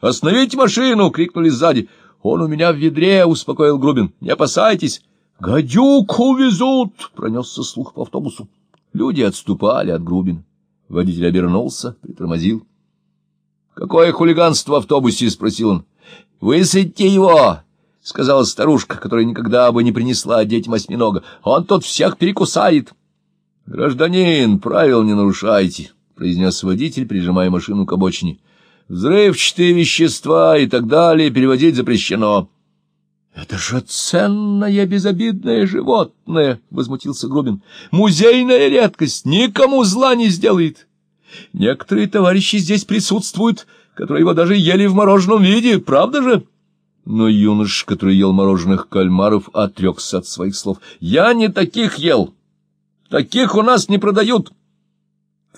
«Остановите машину!» — крикнули сзади. «Он у меня в ведре!» — успокоил Грубин. «Не опасайтесь!» «Гадюк увезут!» — пронесся слух по автобусу. Люди отступали от Грубина. Водитель обернулся, притормозил. «Какое хулиганство в автобусе?» — спросил он. «Высадьте его!» — сказала старушка, которая никогда бы не принесла детям осьминога. «Он тут всех перекусает!» «Гражданин, правил не нарушайте!» — произнес водитель, прижимая машину к обочине. «Взрывчатые вещества и так далее переводить запрещено». «Это же ценное безобидное животное!» — возмутился Грубин. «Музейная редкость, никому зла не сделает. Некоторые товарищи здесь присутствуют, которые его даже ели в мороженом виде, правда же?» Но юнош, который ел мороженых кальмаров, отрекся от своих слов. «Я не таких ел! Таких у нас не продают!»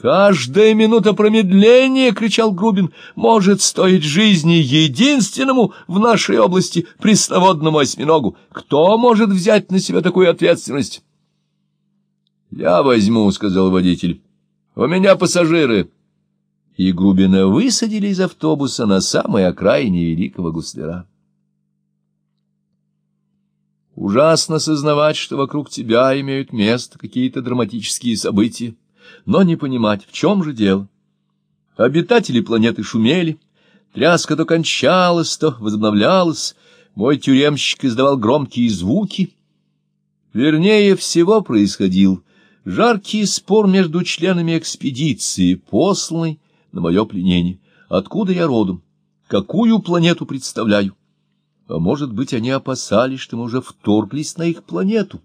«Каждая минута промедления, — кричал Грубин, — может стоить жизни единственному в нашей области пресноводному осьминогу. Кто может взять на себя такую ответственность?» «Я возьму, — сказал водитель. У меня пассажиры». И Грубина высадили из автобуса на самой окраине Великого Гусляра. Ужасно сознавать, что вокруг тебя имеют место какие-то драматические события но не понимать, в чем же дело. Обитатели планеты шумели, тряска то кончалась, то возобновлялась, мой тюремщик издавал громкие звуки. Вернее всего происходил жаркий спор между членами экспедиции, посланной на мое пленение. Откуда я родом? Какую планету представляю? А может быть, они опасались, что мы уже вторглись на их планету?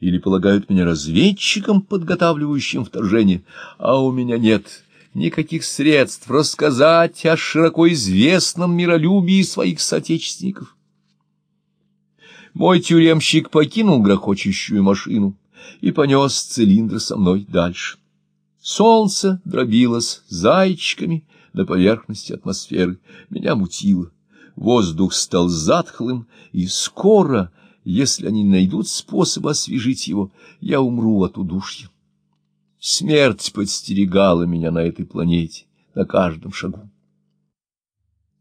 Или полагают меня разведчиком, подготавливающим вторжение, а у меня нет никаких средств рассказать о широко известном миролюбии своих соотечественников. Мой тюремщик покинул грохочущую машину и понес цилиндр со мной дальше. Солнце дробилось зайчиками на поверхности атмосферы, меня мутило. Воздух стал затхлым, и скоро если они найдут способ освежить его, я умру от удушья. Смерть подстерегала меня на этой планете, на каждом шагу.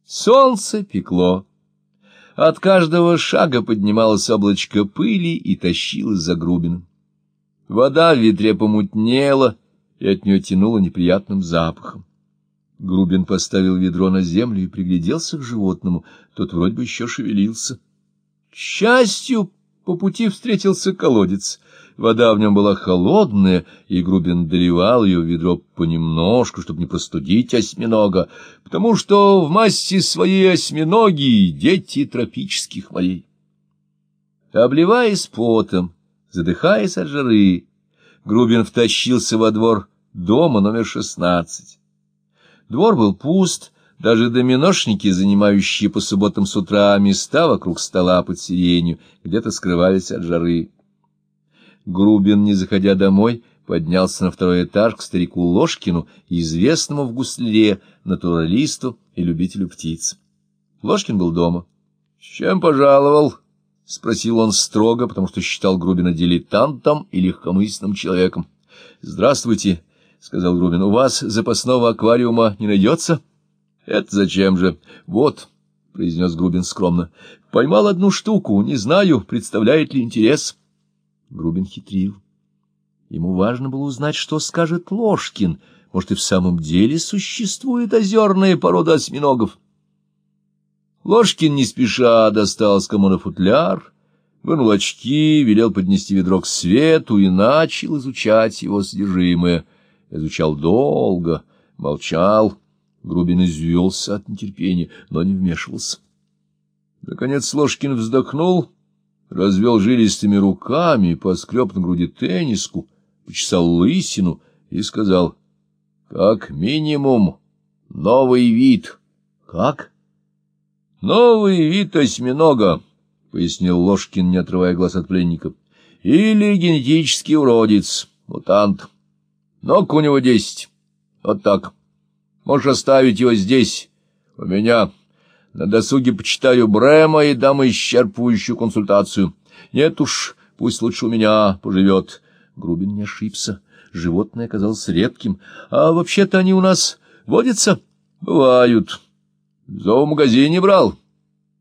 Солнце пекло. От каждого шага поднималось облачко пыли и тащилось за Грубиным. Вода в ветре помутнела, и от нее тянуло неприятным запахом. Грубин поставил ведро на землю и пригляделся к животному, тот вроде бы еще шевелился. Счастью, по пути встретился колодец. Вода в нем была холодная, и Грубин доливал ее в ведро понемножку, чтобы не простудить осьминога, потому что в массе своей осьминоги дети тропических морей. Обливаясь потом, задыхаясь от жары, Грубин втащился во двор дома номер шестнадцать. Двор был пуст, даже доминошники, занимающие по субботам с утра места вокруг стола под сиренью, где-то скрывались от жары. Грубин, не заходя домой, поднялся на второй этаж к старику Ложкину, известному в гусляре, натуралисту и любителю птиц. Ложкин был дома. — С чем пожаловал? — спросил он строго, потому что считал Грубина дилетантом и легкомысленным человеком. — Здравствуйте, — сказал Грубин. — У вас запасного аквариума не найдется? — это зачем же? Вот, — произнес Грубин скромно, — поймал одну штуку, не знаю, представляет ли интерес. Грубин хитрил. Ему важно было узнать, что скажет Ложкин. Может, и в самом деле существует озерная порода осьминогов. Ложкин не спеша достал с комода футляр, вынул очки, велел поднести ведро к свету и начал изучать его содержимое. Изучал долго, молчал. Грубин извелся от нетерпения, но не вмешивался. Наконец Ложкин вздохнул, развел жилистыми руками, поскреб на груди тенниску, почесал лысину и сказал, — Как минимум, новый вид. — Как? — Новый вид осьминога, — пояснил Ложкин, не отрывая глаз от пленника. — Или генетический уродец, мутант. Ног у него десять. Вот так. — Можешь оставить его здесь, у меня. На досуге почитаю Брема и дам исчерпывающую консультацию. Нет уж, пусть лучше у меня поживет. Грубин не ошибся. Животное оказалось редким. А вообще-то они у нас водятся? Бывают. В зоомагазине брал.